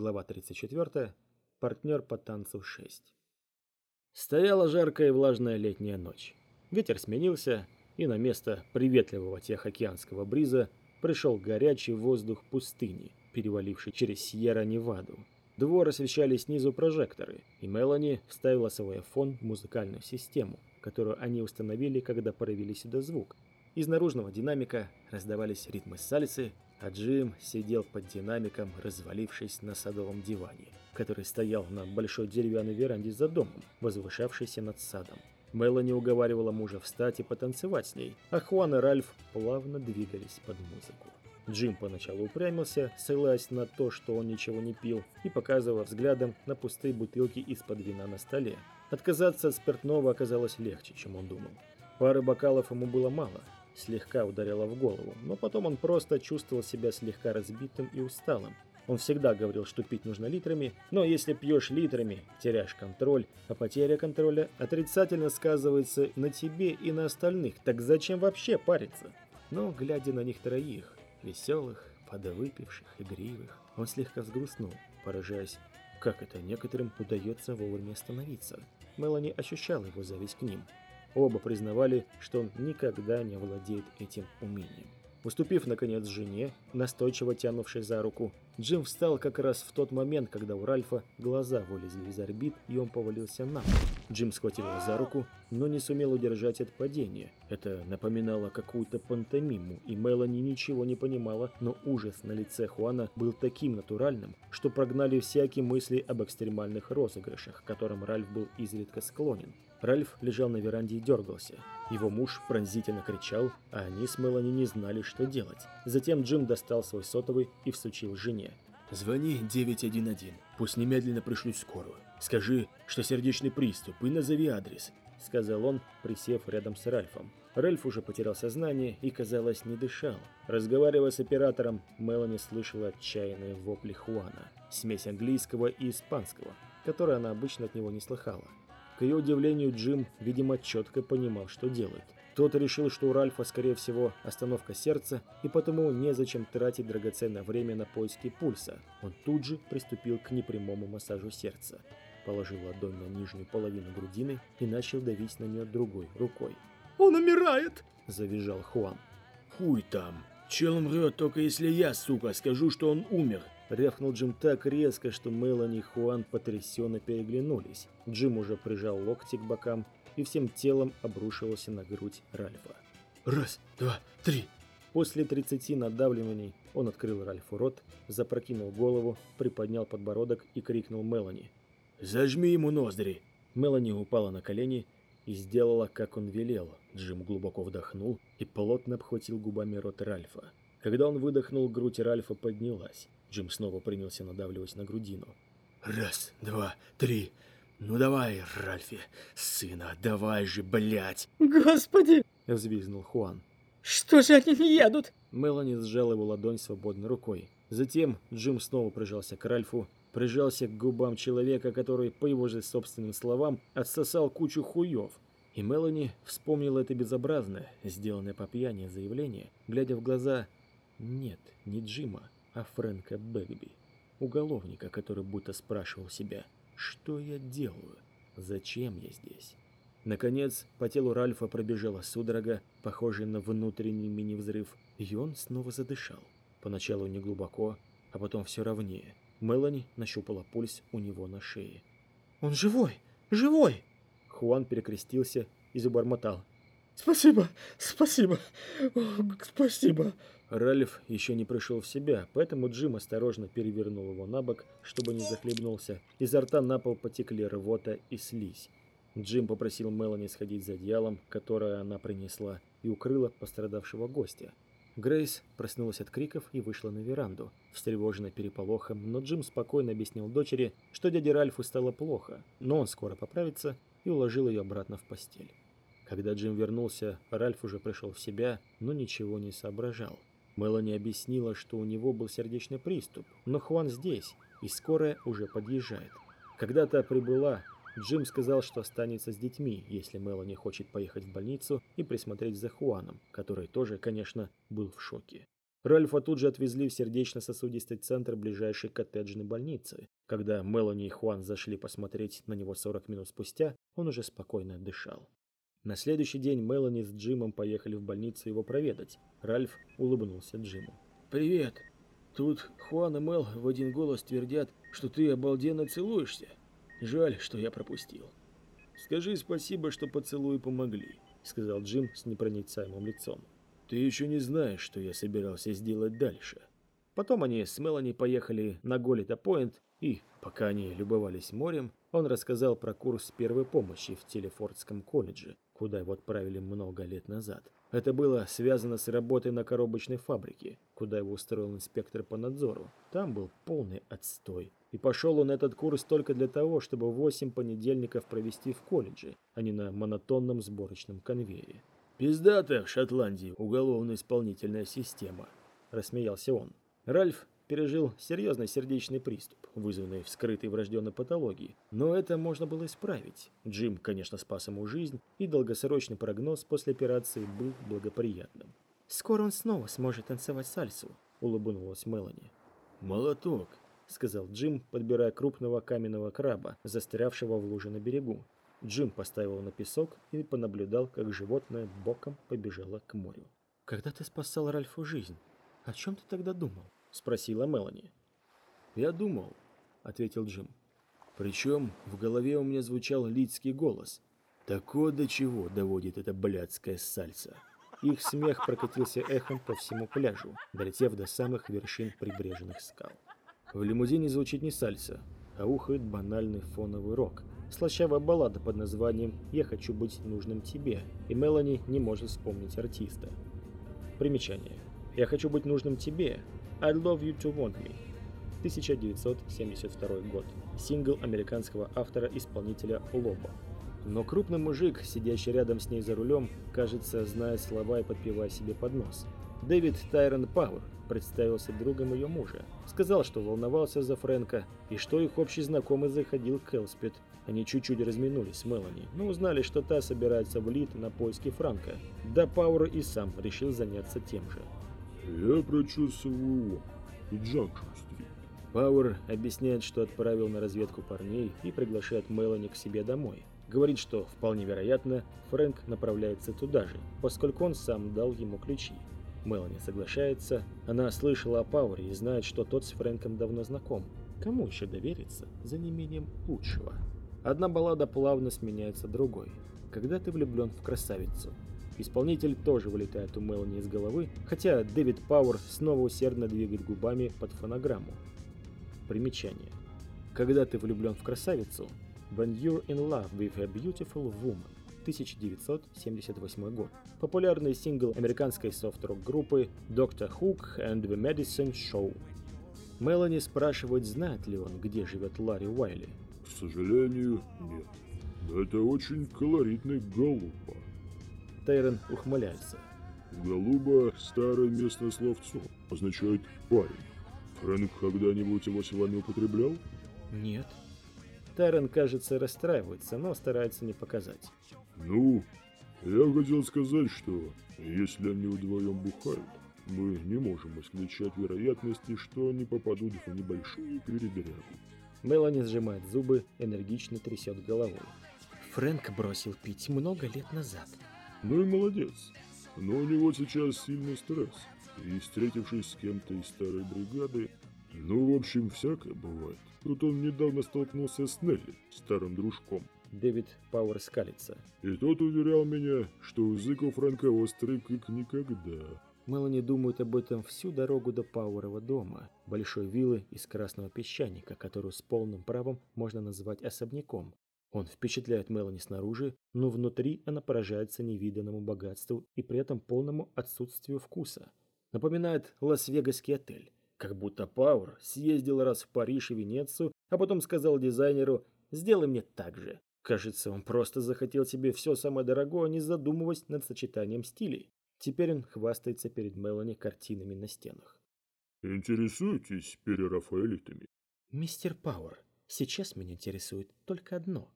Глава 34. Партнер по танцу 6. Стояла жаркая и влажная летняя ночь. Ветер сменился, и на место приветливого тихоокеанского бриза пришел горячий воздух пустыни, переваливший через Сьерра-Неваду. Двор освещали снизу прожекторы, и Мелани вставила свой фон в музыкальную систему, которую они установили, когда провели сюда звук. Из наружного динамика раздавались ритмы сальсы, а Джим сидел под динамиком, развалившись на садовом диване, который стоял на большой деревянной веранде за домом, возвышавшейся над садом. Мелани уговаривала мужа встать и потанцевать с ней, а Хуан и Ральф плавно двигались под музыку. Джим поначалу упрямился, ссылаясь на то, что он ничего не пил, и показывая взглядом на пустые бутылки из-под вина на столе. Отказаться от спиртного оказалось легче, чем он думал. Пары бокалов ему было мало, слегка ударило в голову, но потом он просто чувствовал себя слегка разбитым и усталым. Он всегда говорил, что пить нужно литрами, но если пьешь литрами, теряешь контроль, а потеря контроля отрицательно сказывается на тебе и на остальных, так зачем вообще париться? Но, глядя на них троих, веселых, подвыпивших, игривых, он слегка взгрустнул, поражаясь, как это некоторым удается вовремя остановиться. Мелани ощущала его зависть к ним, Оба признавали, что он никогда не владеет этим умением. Уступив, наконец, жене, настойчиво тянувшей за руку, Джим встал как раз в тот момент, когда у Ральфа глаза вылезли из орбит, и он повалился на пол. Джим схватил его за руку, но не сумел удержать от падения. Это напоминало какую-то пантомиму, и Мелани ничего не понимала, но ужас на лице Хуана был таким натуральным, что прогнали всякие мысли об экстремальных розыгрышах, к которым Ральф был изредка склонен. Ральф лежал на веранде и дергался. Его муж пронзительно кричал, а они с Мелани не знали, что делать. Затем Джим достал свой сотовый и всучил жене. «Звони 911. Пусть немедленно пришлют скорую. Скажи, что сердечный приступ, и назови адрес», — сказал он, присев рядом с Ральфом. Ральф уже потерял сознание и, казалось, не дышал. Разговаривая с оператором, Мелани слышала отчаянные вопли Хуана, смесь английского и испанского, которые она обычно от него не слыхала. К ее удивлению, Джим, видимо, четко понимал, что делает. Тот решил, что у Ральфа, скорее всего, остановка сердца, и потому незачем тратить драгоценное время на поиски пульса. Он тут же приступил к непрямому массажу сердца. Положил ладонь на нижнюю половину грудины и начал давить на нее другой рукой. «Он умирает!» – завизжал Хуан. «Хуй там! Чел умрет, только если я, сука, скажу, что он умер!» Рявкнул Джим так резко, что Мелани и Хуан потрясенно переглянулись. Джим уже прижал локти к бокам и всем телом обрушивался на грудь Ральфа. «Раз, два, три!» После 30 надавливаний он открыл Ральфу рот, запрокинул голову, приподнял подбородок и крикнул Мелани. «Зажми ему ноздри!» Мелани упала на колени и сделала, как он велел. Джим глубоко вдохнул и плотно обхватил губами рот Ральфа. Когда он выдохнул, грудь Ральфа поднялась. Джим снова принялся надавливать на грудину. «Раз, два, три. Ну давай, Ральфи, сына, давай же, блядь!» «Господи!» — взвизгнул Хуан. «Что же они не едут?» Мелани сжал его ладонь свободной рукой. Затем Джим снова прижался к Ральфу, прижался к губам человека, который, по его же собственным словам, отсосал кучу хуев. И Мелани вспомнила это безобразное, сделанное по пьяни заявление, глядя в глаза «нет, не Джима, а Фрэнка Бэгби, уголовника, который будто спрашивал себя, что я делаю, зачем я здесь. Наконец, по телу Ральфа пробежала судорога, похожая на внутренний мини-взрыв, и он снова задышал. Поначалу не глубоко, а потом все ровнее. Мелани нащупала пульс у него на шее. «Он живой! Живой!» Хуан перекрестился и забормотал. «Спасибо! Спасибо! Спасибо!» Ральф еще не пришел в себя, поэтому Джим осторожно перевернул его на бок, чтобы не захлебнулся. Изо рта на пол потекли рвота и слизь. Джим попросил Мелани сходить за одеялом, которое она принесла, и укрыла пострадавшего гостя. Грейс проснулась от криков и вышла на веранду, встревоженная переполохом, но Джим спокойно объяснил дочери, что дяде Ральфу стало плохо, но он скоро поправится, и уложил ее обратно в постель. Когда Джим вернулся, Ральф уже пришел в себя, но ничего не соображал. Мелани объяснила, что у него был сердечный приступ, но Хуан здесь, и скорая уже подъезжает. Когда-то прибыла, Джим сказал, что останется с детьми, если Мелани хочет поехать в больницу и присмотреть за Хуаном, который тоже, конечно, был в шоке. Ральфа тут же отвезли в сердечно-сосудистый центр ближайшей коттеджной больницы. Когда Мелани и Хуан зашли посмотреть на него 40 минут спустя, он уже спокойно дышал. На следующий день Мелани с Джимом поехали в больницу его проведать. Ральф улыбнулся Джиму. «Привет. Тут Хуан и Мел в один голос твердят, что ты обалденно целуешься. Жаль, что я пропустил». «Скажи спасибо, что поцелуи помогли», — сказал Джим с непроницаемым лицом. Ты еще не знаешь, что я собирался сделать дальше. Потом они с Мелани поехали на Голита-Пойнт, и, пока они любовались морем, он рассказал про курс первой помощи в Телефордском колледже, куда его отправили много лет назад. Это было связано с работой на коробочной фабрике, куда его устроил инспектор по надзору. Там был полный отстой. И пошел он этот курс только для того, чтобы 8 понедельников провести в колледже, а не на монотонном сборочном конвейере. «Пиздата в Шотландии уголовно-исполнительная система», – рассмеялся он. Ральф пережил серьезный сердечный приступ, вызванный вскрытой врожденной патологией, но это можно было исправить. Джим, конечно, спас ему жизнь, и долгосрочный прогноз после операции был благоприятным. «Скоро он снова сможет танцевать сальсу», – улыбнулась Мелани. «Молоток», – сказал Джим, подбирая крупного каменного краба, застрявшего в луже на берегу. Джим поставил на песок и понаблюдал, как животное боком побежало к морю. «Когда ты спасал Ральфу жизнь, о чем ты тогда думал?» – спросила Мелани. «Я думал», – ответил Джим. «Причем в голове у меня звучал лидский голос. Такое до чего доводит эта блядская сальса». Их смех прокатился эхом по всему пляжу, долетев до самых вершин прибрежных скал. В лимузине звучит не сальса, а ухает банальный фоновый рок – слащавая баллада под названием «Я хочу быть нужным тебе», и Мелани не может вспомнить артиста. Примечание. «Я хочу быть нужным тебе» «I love you to want me» 1972 год. Сингл американского автора-исполнителя Лоба. Но крупный мужик, сидящий рядом с ней за рулем, кажется, знает слова и подпевая себе под нос. Дэвид Тайрон Пауэр представился другом ее мужа. Сказал, что волновался за Фрэнка, и что их общий знакомый заходил к Элспет. Они чуть-чуть разминулись с Мелани, но узнали, что та собирается в Лид на поиски Франка. Да Пауэр и сам решил заняться тем же. «Я прочесываю и Джанкшн-стрит». Пауэр объясняет, что отправил на разведку парней и приглашает Мелани к себе домой. Говорит, что вполне вероятно, Фрэнк направляется туда же, поскольку он сам дал ему ключи. Мелани соглашается. Она слышала о Пауэре и знает, что тот с Фрэнком давно знаком. Кому еще довериться за неимением лучшего? Одна баллада плавно сменяется другой. Когда ты влюблен в красавицу. Исполнитель тоже вылетает у Мелани из головы, хотя Дэвид Пауэр снова усердно двигает губами под фонограмму. Примечание. Когда ты влюблен в красавицу, When you're in love with a beautiful woman. 1978 год. Популярный сингл американской софт-рок группы Dr. Hook and the Medicine Show. Мелани спрашивает, знает ли он, где живет Ларри Уайли. К сожалению, нет. Но это очень колоритный голуба. Тейрон ухмыляется. Голуба – старое местное словцо, означает парень. Фрэнк когда-нибудь его с вами употреблял? Нет. Тайрон, кажется, расстраивается, но старается не показать. Ну, я хотел сказать, что если они вдвоем бухают, мы не можем исключать вероятности, что они попадут в небольшую передрягу. Мелани сжимает зубы, энергично трясет головой. Фрэнк бросил пить много лет назад. Ну и молодец. Но у него сейчас сильный стресс. И встретившись с кем-то из старой бригады, ну, в общем, всякое бывает. Тут он недавно столкнулся с Нелли, старым дружком. Дэвид Пауэр скалится. И тот уверял меня, что язык у Фрэнка острый как никогда. Мелани думает об этом всю дорогу до Пауэрова дома, большой виллы из красного песчаника, которую с полным правом можно назвать особняком. Он впечатляет Мелани снаружи, но внутри она поражается невиданному богатству и при этом полному отсутствию вкуса. Напоминает Лас-Вегасский отель. Как будто Пауэр съездил раз в Париж и Венецию, а потом сказал дизайнеру «сделай мне так же». Кажется, он просто захотел себе все самое дорогое, не задумываясь над сочетанием стилей. Теперь он хвастается перед Мелани картинами на стенах. Интересуетесь перерафаэлитами? Мистер Пауэр, сейчас меня интересует только одно.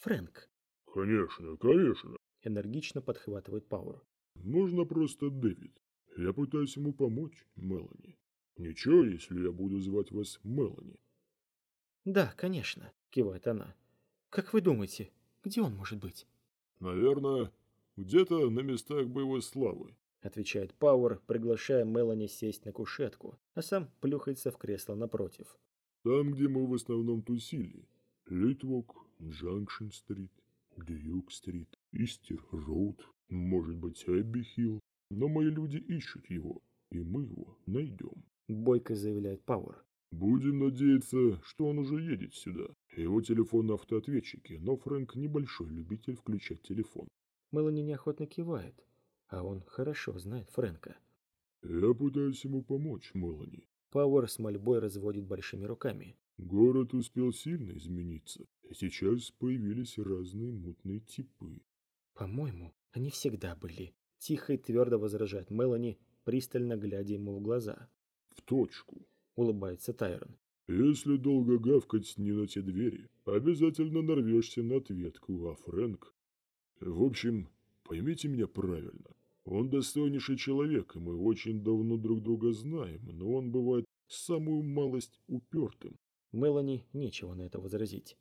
Фрэнк. Конечно, конечно. Энергично подхватывает Пауэр. Можно просто Дэвид. Я пытаюсь ему помочь, Мелани. Ничего, если я буду звать вас Мелани. Да, конечно, кивает она. Как вы думаете, где он может быть? Наверное, где-то на местах боевой славы. Отвечает Пауэр, приглашая Мелани сесть на кушетку, а сам плюхается в кресло напротив. Там, где мы в основном тусили. Литвок, Джанкшн-стрит, Дьюк-стрит, Истер-роуд, может быть, Эбби-хилл. Но мои люди ищут его, и мы его найдем. Бойко заявляет Пауэр. Будем надеяться, что он уже едет сюда. Его телефон на автоответчике, но Фрэнк небольшой любитель включать телефон. Мелани неохотно кивает, а он хорошо знает Фрэнка. Я пытаюсь ему помочь, Мелани. Пауэр с мольбой разводит большими руками. Город успел сильно измениться, и сейчас появились разные мутные типы. По-моему, они всегда были. Тихо и твердо возражает Мелани, пристально глядя ему в глаза. В точку. Улыбается Тайрон. Если долго гавкать не на те двери, обязательно нарвешься на ответку, а Фрэнк... В общем, поймите меня правильно. Он достойнейший человек, и мы очень давно друг друга знаем, но он бывает самую малость упертым. Мелани нечего на это возразить.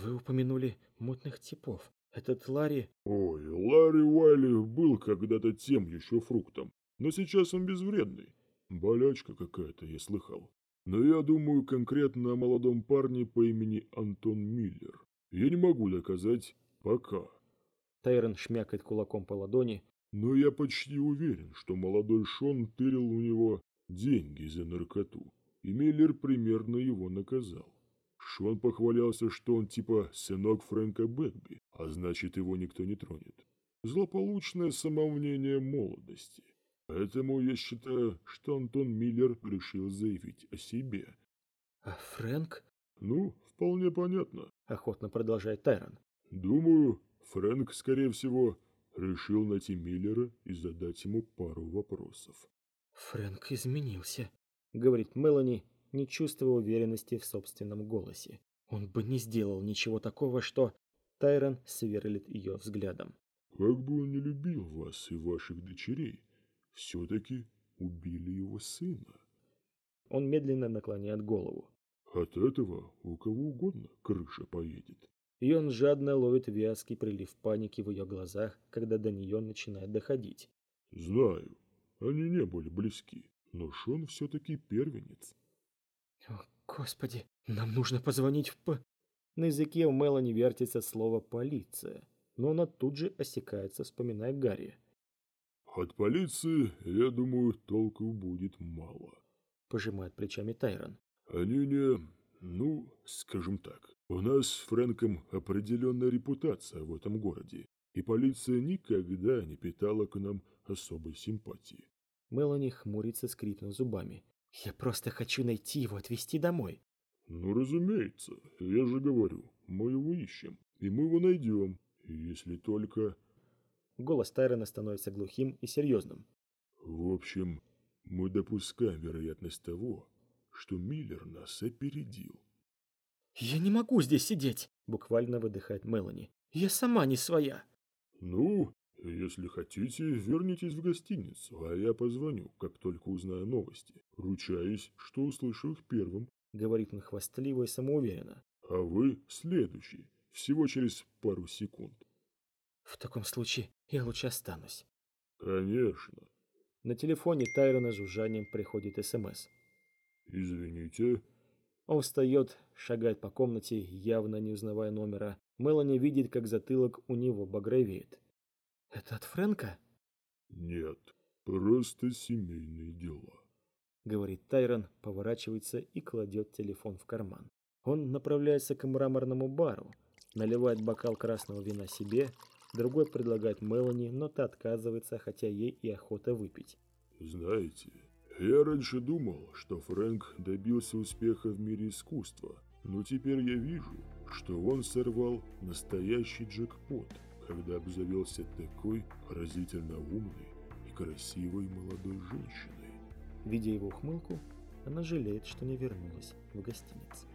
Вы упомянули мутных типов. Этот Ларри... Ой, Ларри Уайли был когда-то тем еще фруктом, но сейчас он безвредный. Болячка какая-то, я слыхал. Но я думаю конкретно о молодом парне по имени Антон Миллер. Я не могу доказать пока. Тайрон шмякает кулаком по ладони. Но я почти уверен, что молодой Шон тырил у него деньги за наркоту. И Миллер примерно его наказал. Шон похвалялся, что он типа сынок Фрэнка Бэтби, а значит его никто не тронет. Злополучное самомнение молодости. Поэтому я считаю, что Антон Миллер решил заявить о себе. А Фрэнк? Ну, вполне понятно. Охотно продолжает Тайрон. Думаю, Фрэнк, скорее всего, решил найти Миллера и задать ему пару вопросов. Фрэнк изменился, говорит Мелани, не чувствуя уверенности в собственном голосе. Он бы не сделал ничего такого, что... Тайрон сверлит ее взглядом. Как бы он не любил вас и ваших дочерей, все-таки убили его сына. Он медленно наклоняет голову. От этого у кого угодно крыша поедет. И он жадно ловит вязкий прилив паники в ее глазах, когда до нее начинает доходить. Знаю, они не были близки, но Шон все-таки первенец. О, господи, нам нужно позвонить в П... На языке у Мелани вертится слово «полиция», но она тут же осекается, вспоминая Гарри. От полиции, я думаю, толку будет мало. Пожимает плечами Тайрон. Они не... Ну, скажем так, у нас с Фрэнком определенная репутация в этом городе, и полиция никогда не питала к нам особой симпатии. Мелани хмурится, скрипнув зубами. Я просто хочу найти его, отвезти домой. Ну, разумеется, я же говорю, мы его ищем, и мы его найдем, если только... Голос Тайрона становится глухим и серьезным. В общем, мы допускаем вероятность того, что Миллер нас опередил. «Я не могу здесь сидеть!» – буквально выдыхает Мелани. «Я сама не своя!» «Ну, если хотите, вернитесь в гостиницу, а я позвоню, как только узнаю новости. Ручаюсь, что услышу их первым», – говорит он хвастливо и самоуверенно. «А вы следующий, всего через пару секунд». «В таком случае я лучше останусь». «Конечно». На телефоне Тайрона жужжанием приходит СМС. «Извините». Он встает, шагает по комнате, явно не узнавая номера. Мелани видит, как затылок у него багровеет. «Это от Фрэнка?» «Нет, просто семейные дела», — говорит Тайрон, поворачивается и кладет телефон в карман. Он направляется к мраморному бару, наливает бокал красного вина себе, другой предлагает Мелани, но та отказывается, хотя ей и охота выпить. «Знаете, я раньше думал, что Фрэнк добился успеха в мире искусства, но теперь я вижу, что он сорвал настоящий джекпот, когда обзавелся такой поразительно умной и красивой молодой женщиной. Видя его ухмылку, она жалеет, что не вернулась в гостиницу.